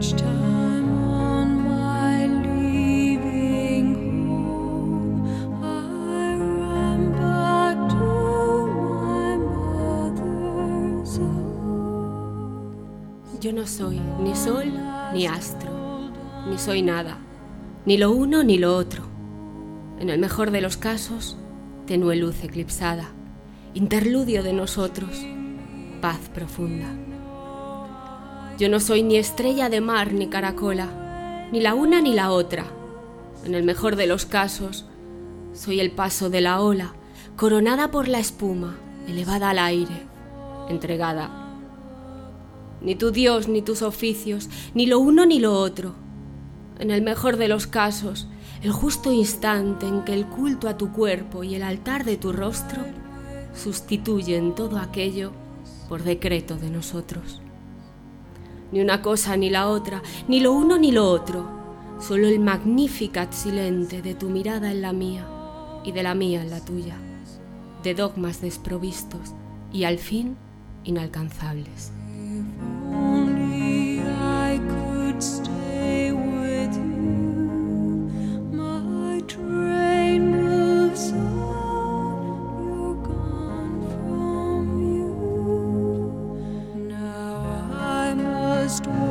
Yo no soy ni sol ni astro, ni soy nada, ni lo uno ni lo otro. En el mejor de los casos, tenue luz eclipsada, interludio de nosotros, paz profunda. Yo no soy ni estrella de mar ni caracola, ni la una ni la otra. En el mejor de los casos, soy el paso de la ola, coronada por la espuma, elevada al aire, entregada. Ni tu Dios, ni tus oficios, ni lo uno ni lo otro. En el mejor de los casos, el justo instante en que el culto a tu cuerpo y el altar de tu rostro sustituyen todo aquello por decreto de nosotros. Ni una cosa ni la otra, ni lo uno ni lo otro, solo el magnificat silente de tu mirada en la mía y de la mía en la tuya, de dogmas desprovistos y al fin inalcanzables. just